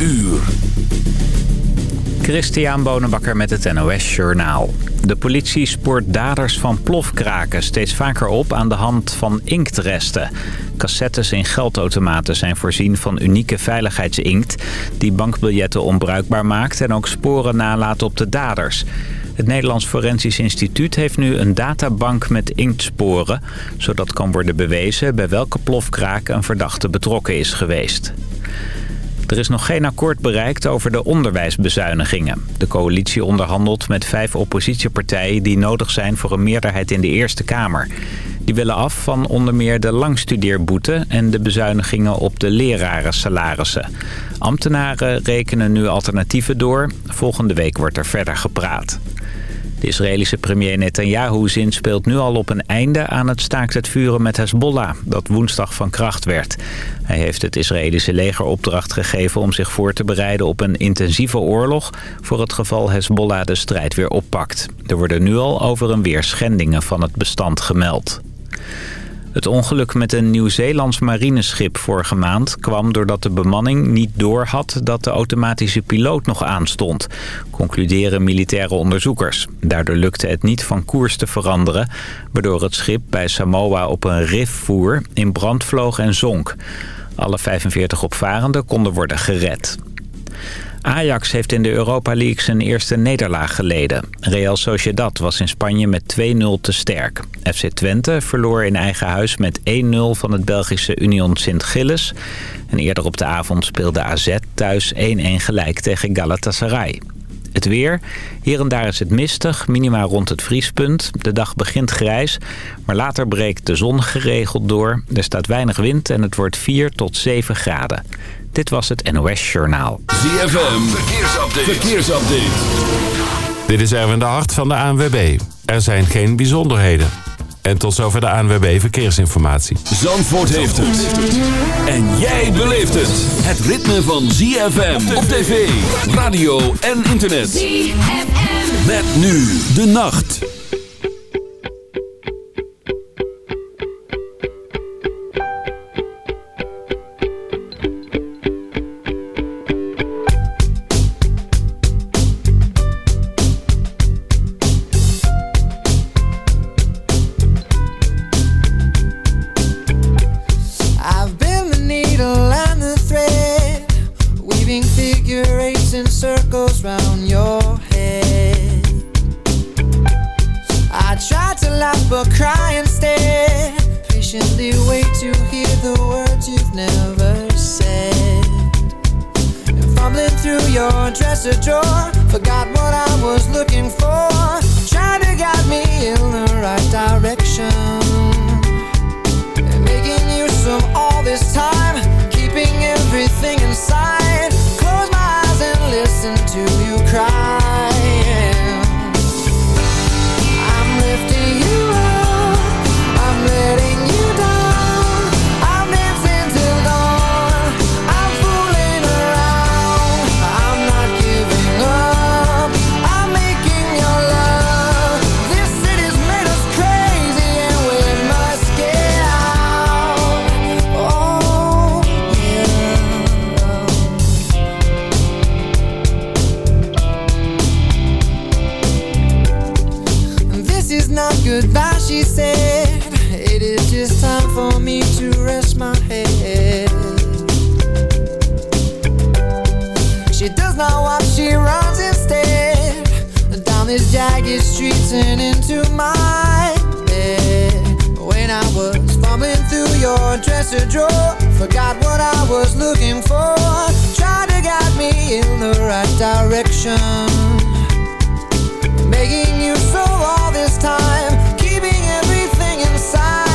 uur. Christian Bonenbakker met het NOS Journaal. De politie spoort daders van plofkraken steeds vaker op aan de hand van inktresten. Cassettes in geldautomaten zijn voorzien van unieke veiligheidsinkt... die bankbiljetten onbruikbaar maakt en ook sporen nalaat op de daders. Het Nederlands Forensisch Instituut heeft nu een databank met inktsporen... zodat kan worden bewezen bij welke plofkraak een verdachte betrokken is geweest. Er is nog geen akkoord bereikt over de onderwijsbezuinigingen. De coalitie onderhandelt met vijf oppositiepartijen die nodig zijn voor een meerderheid in de Eerste Kamer. Die willen af van onder meer de langstudeerboete en de bezuinigingen op de lerarensalarissen. Ambtenaren rekenen nu alternatieven door. Volgende week wordt er verder gepraat. De Israëlische premier Netanyahu zinspeelt nu al op een einde aan het staakt het vuren met Hezbollah, dat woensdag van kracht werd. Hij heeft het Israëlische leger opdracht gegeven om zich voor te bereiden op een intensieve oorlog voor het geval Hezbollah de strijd weer oppakt. Er worden nu al over en weer schendingen van het bestand gemeld. Het ongeluk met een Nieuw-Zeelands marineschip vorige maand kwam doordat de bemanning niet doorhad dat de automatische piloot nog aanstond, concluderen militaire onderzoekers. Daardoor lukte het niet van koers te veranderen, waardoor het schip bij Samoa op een rif voer, in brand vloog en zonk. Alle 45 opvarenden konden worden gered. Ajax heeft in de Europa League zijn eerste nederlaag geleden. Real Sociedad was in Spanje met 2-0 te sterk. FC Twente verloor in eigen huis met 1-0 van het Belgische Union Sint-Gilles. En eerder op de avond speelde AZ thuis 1-1 gelijk tegen Galatasaray. Het weer. Hier en daar is het mistig, minimaal rond het vriespunt. De dag begint grijs, maar later breekt de zon geregeld door. Er staat weinig wind en het wordt 4 tot 7 graden. Dit was het NOS Journaal. ZFM, verkeersupdate. verkeersupdate. Dit is Erwin de Hart van de ANWB. Er zijn geen bijzonderheden. En tot zover de ANWB Verkeersinformatie. Zandvoort heeft het. En jij beleeft het. Het ritme van ZFM op tv, radio en internet. ZFM. Met nu de nacht. Not goodbye, she said. It is just time for me to rest my head. She does not walk, she runs instead. Down these jagged streets and into my bed. When I was fumbling through your dresser drawer, forgot what I was looking for. Tried to guide me in the right direction making you so all this time, keeping everything inside.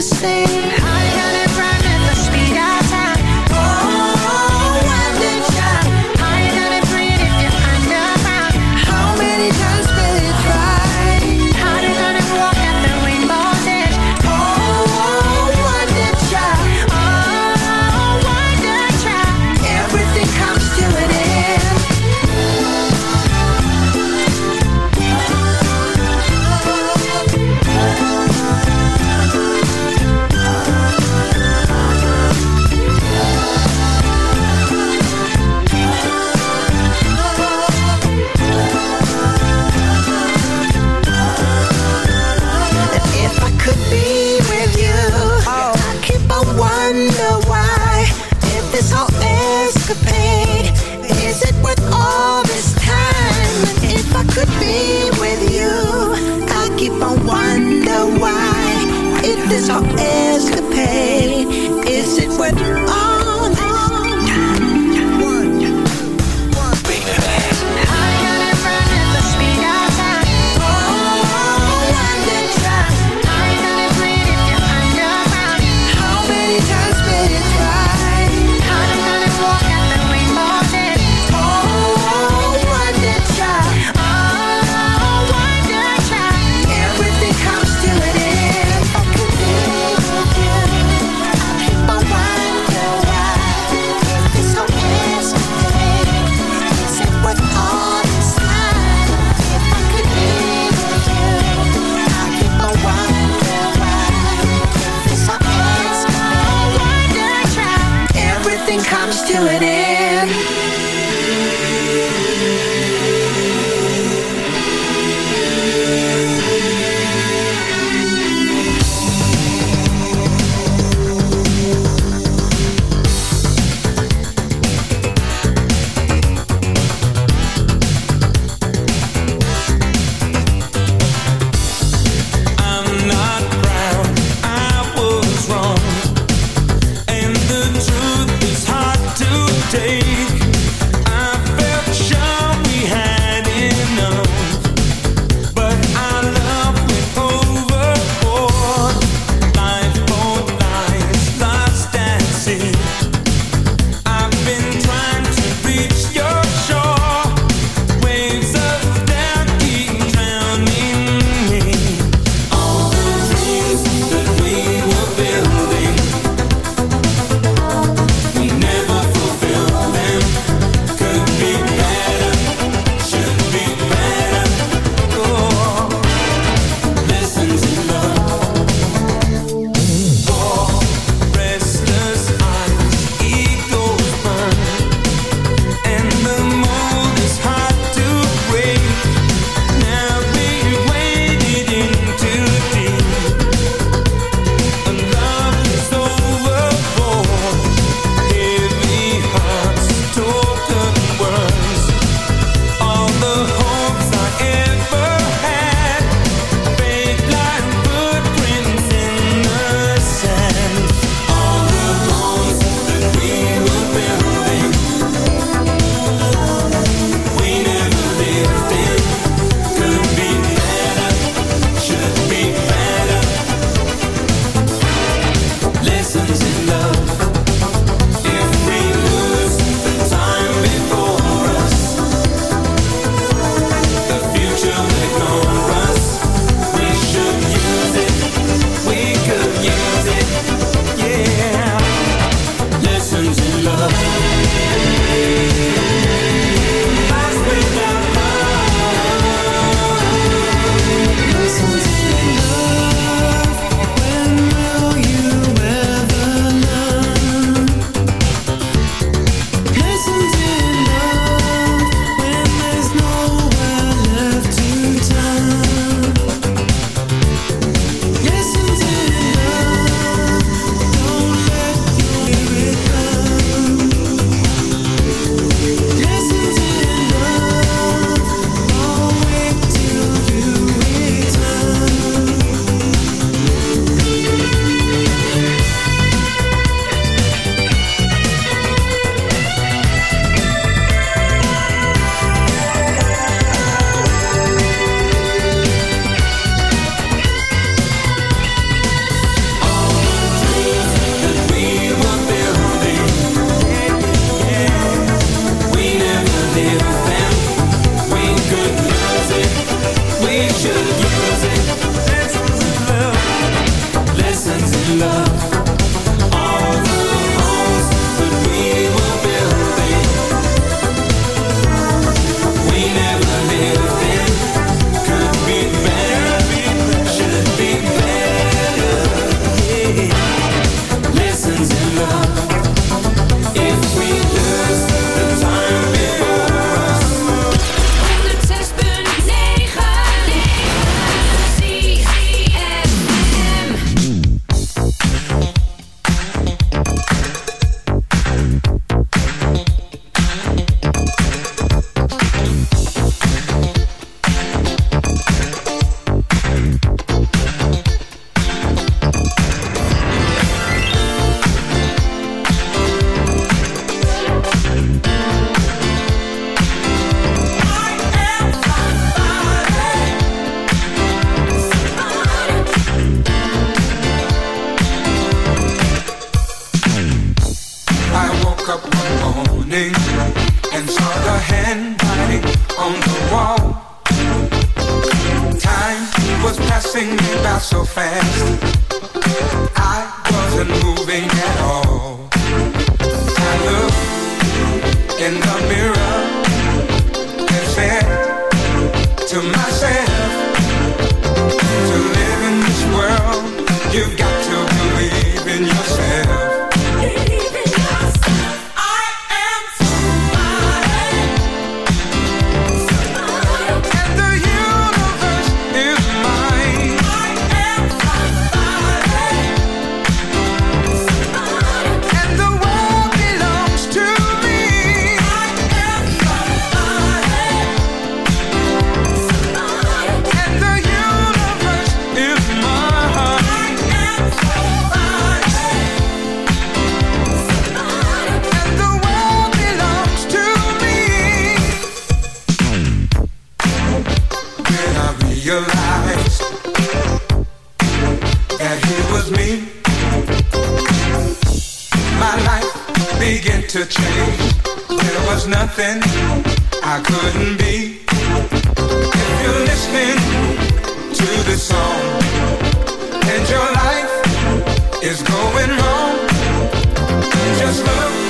The same comes to an end. to change. There was nothing I couldn't be. If you're listening to this song and your life is going wrong, just look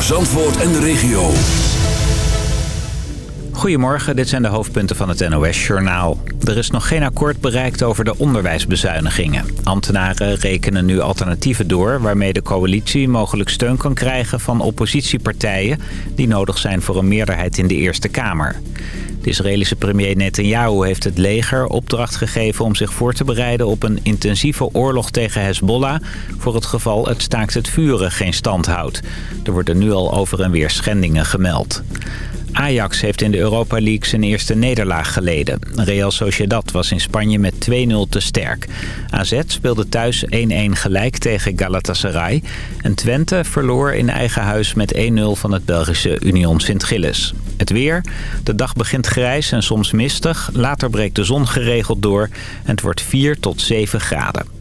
Voor Zandvoort en de regio. Goedemorgen, dit zijn de hoofdpunten van het NOS-journaal. Er is nog geen akkoord bereikt over de onderwijsbezuinigingen. Ambtenaren rekenen nu alternatieven door... waarmee de coalitie mogelijk steun kan krijgen van oppositiepartijen... die nodig zijn voor een meerderheid in de Eerste Kamer. De Israëlische premier Netanyahu heeft het leger opdracht gegeven... om zich voor te bereiden op een intensieve oorlog tegen Hezbollah... voor het geval het staakt het vuren geen stand houdt. Er worden nu al over en weer schendingen gemeld. Ajax heeft in de Europa League zijn eerste nederlaag geleden. Real Sociedad was in Spanje met 2-0 te sterk. AZ speelde thuis 1-1 gelijk tegen Galatasaray. En Twente verloor in eigen huis met 1-0 van het Belgische Union Sint-Gilles. Het weer. De dag begint grijs en soms mistig. Later breekt de zon geregeld door. En het wordt 4 tot 7 graden.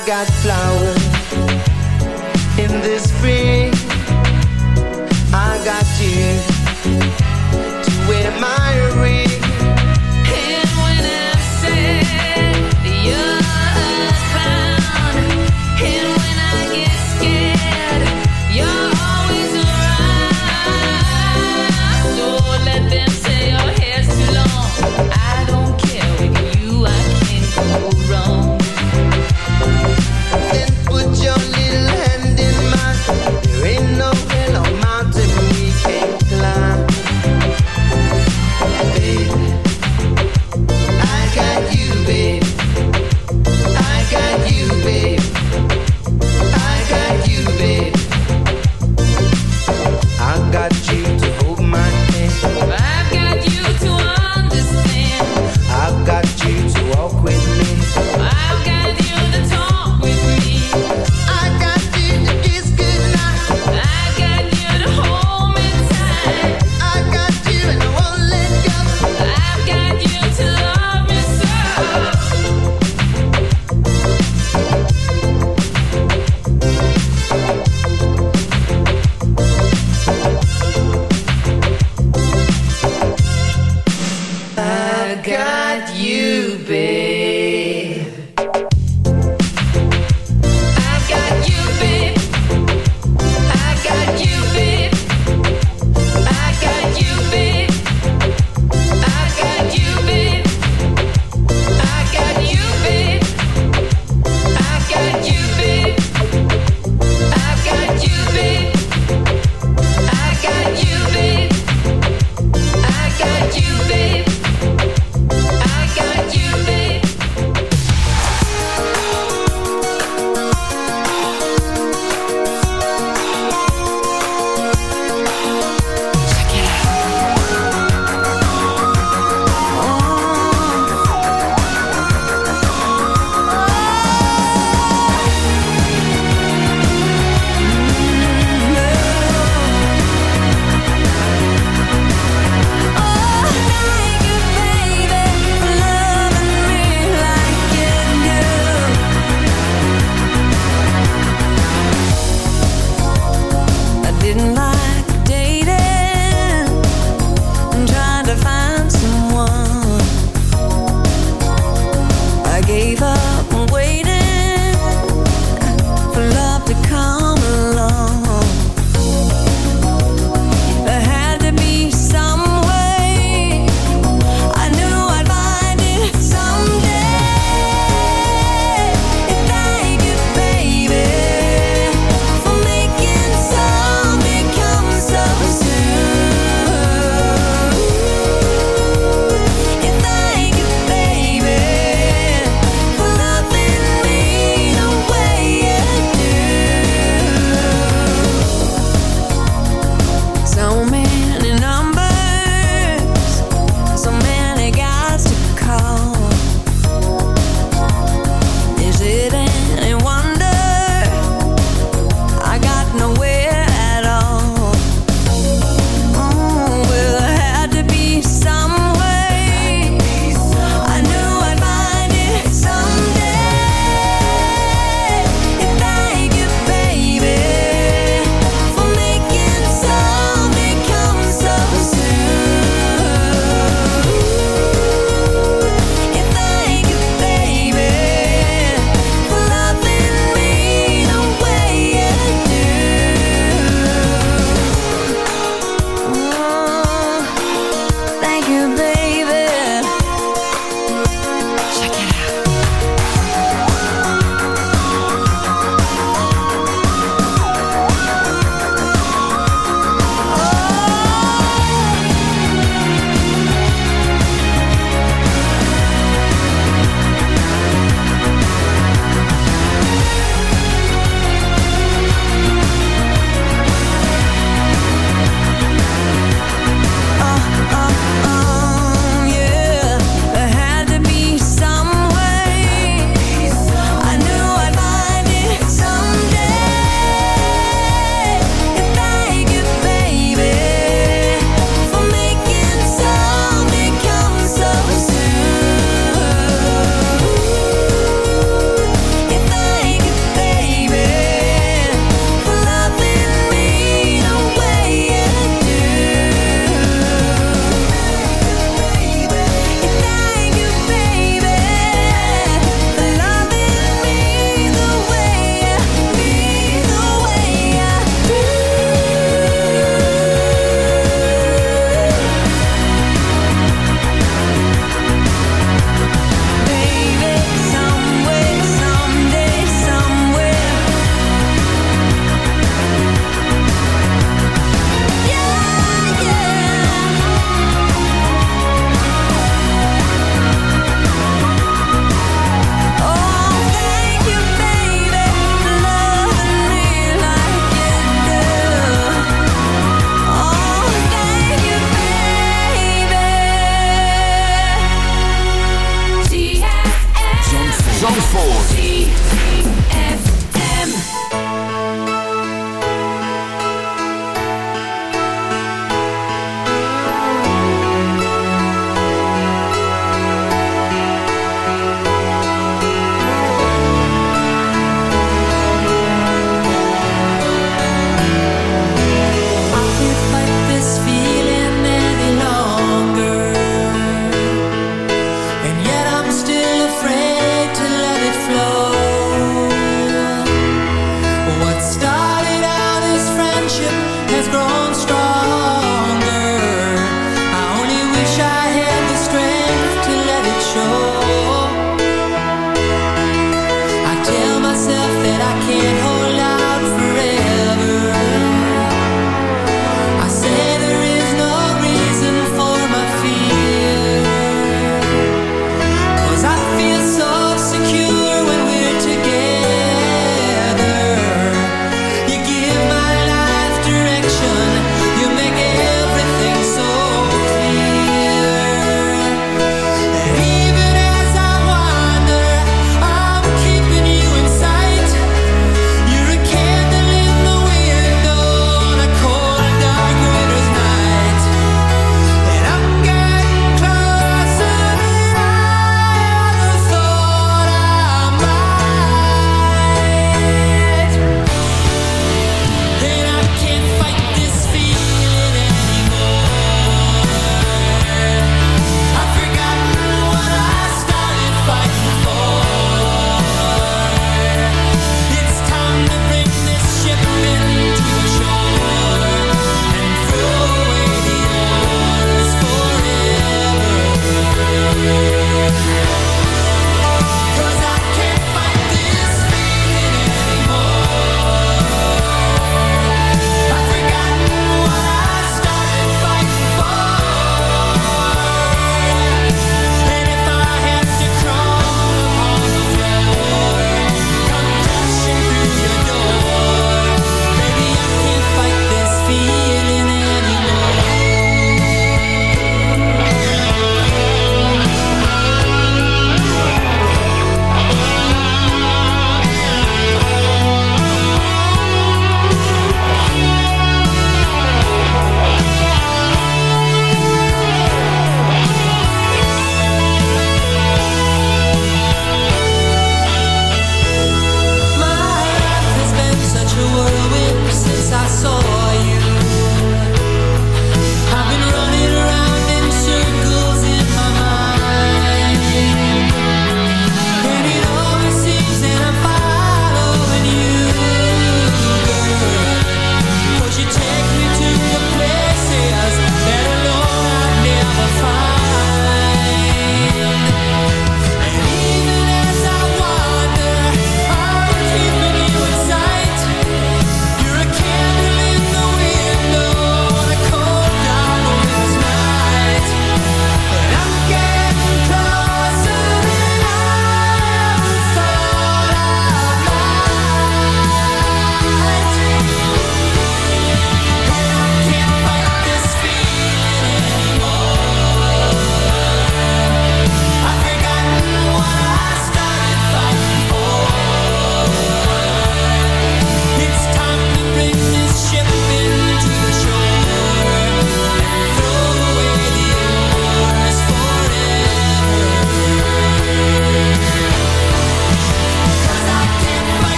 I got flowers in the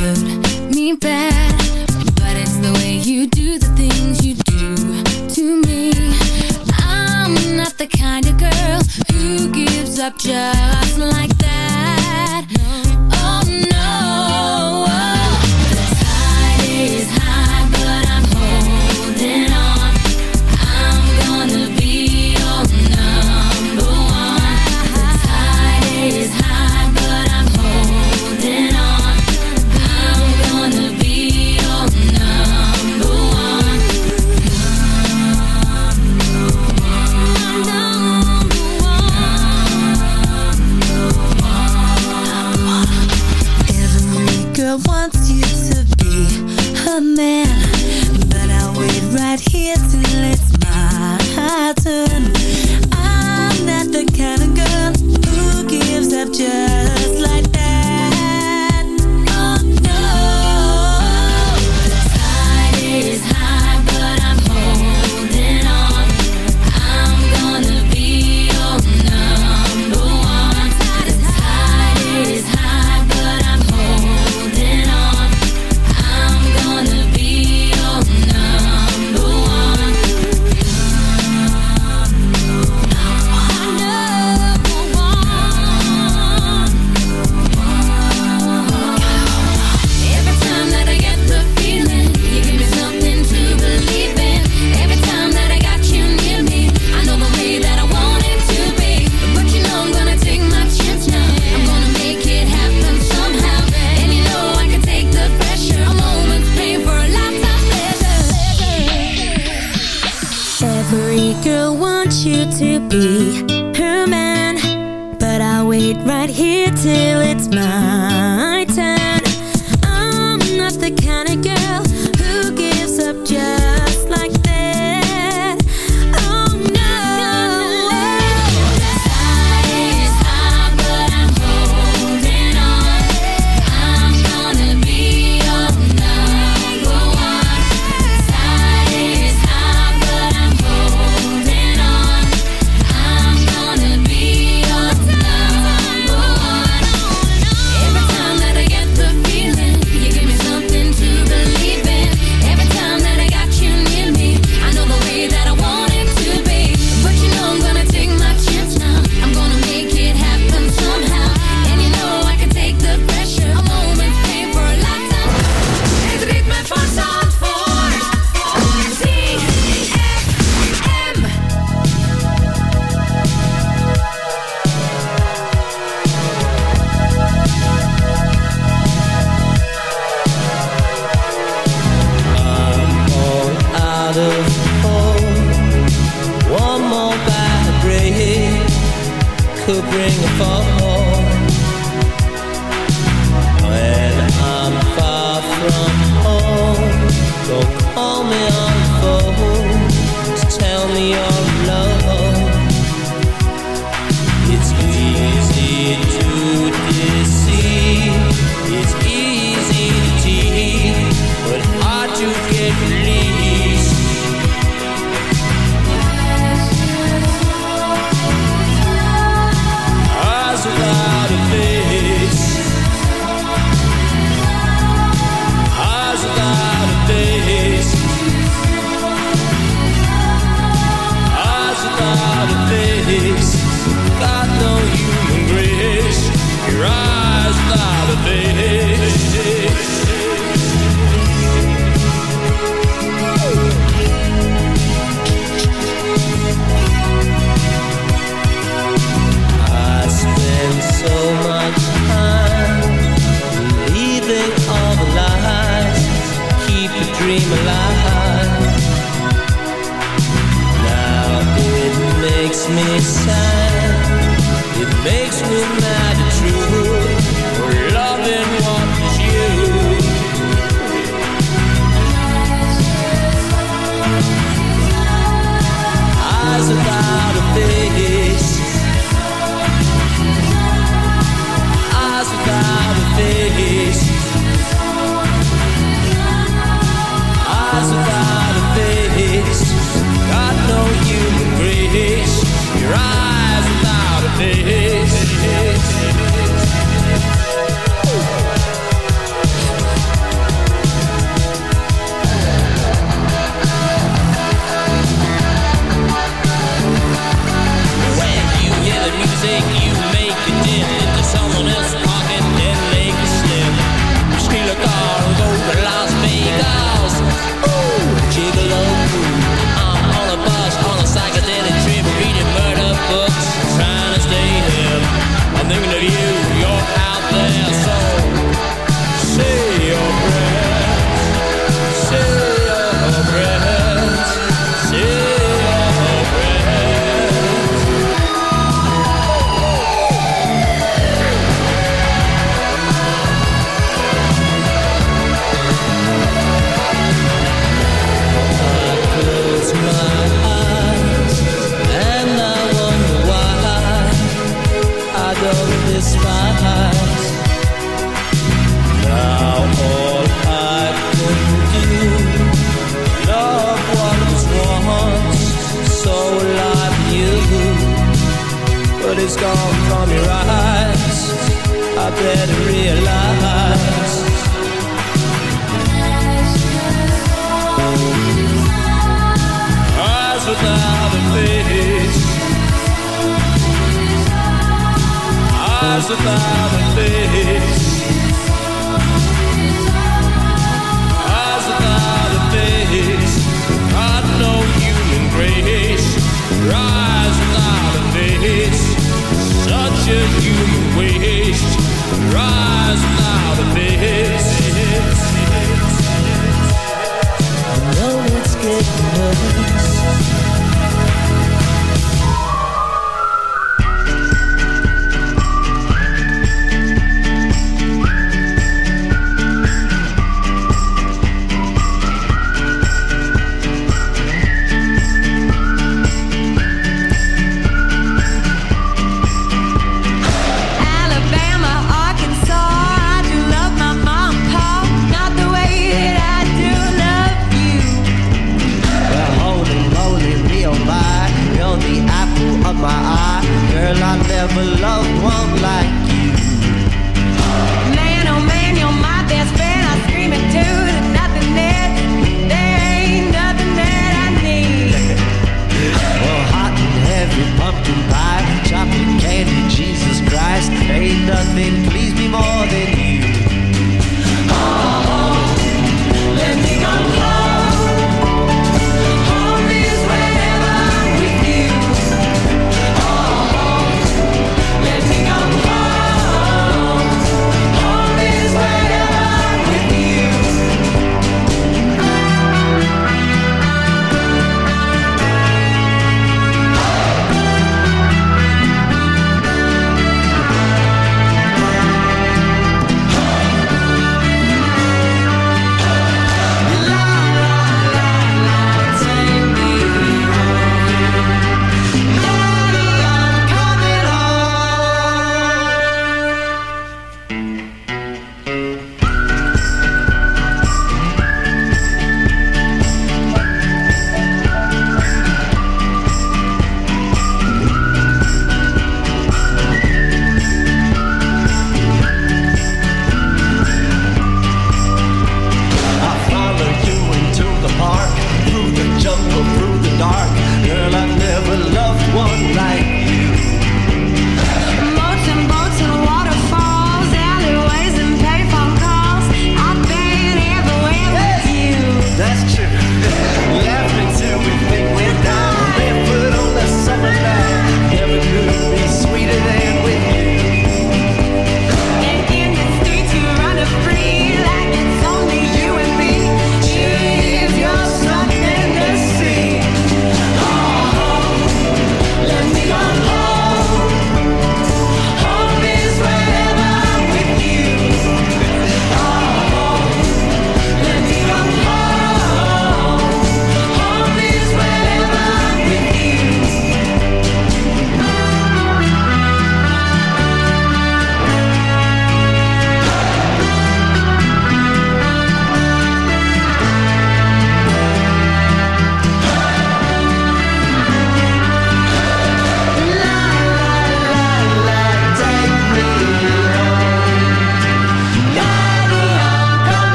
good, me bad But it's the way you do the things you do to me. I'm not the kind of girl who gives up just like you to be her man. But I'll wait right here till it's mine.